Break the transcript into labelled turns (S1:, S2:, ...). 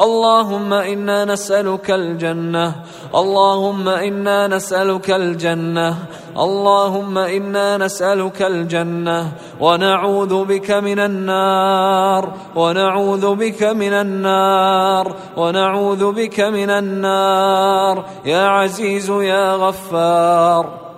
S1: اللهم إنا نسألك الجنة. اللهم إنا نسألك الجنة. اللهم إنا نسألك الجنة. ونعوذ بك من النار. ونعوذ بك من النار. ونعوذ بك من النار. يا عزيز يا غفار.